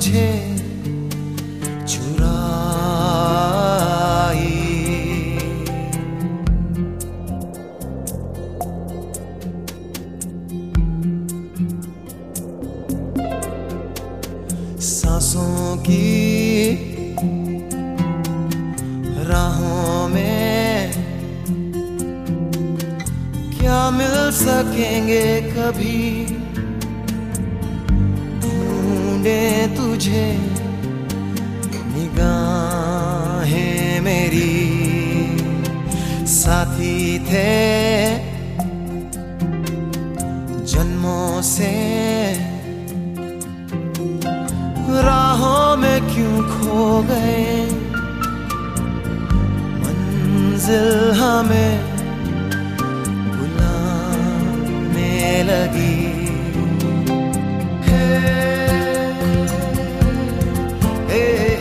तुझे चुराई। सांसों की राहों में क्या मिल सकेंगे कभी? ढूंढे तुझे, निगाहें मेरी। साथी थे, जन्मों से। राहों में क्यों खो गए? मंजिल हमें बुलाने लगी।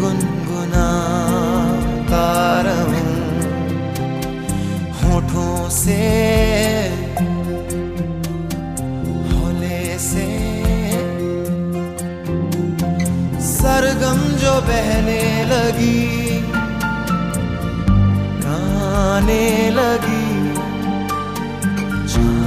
गुनगुनाता रहूँ होठों से होले से। सरगम जो बहने लगी गाने लगी जा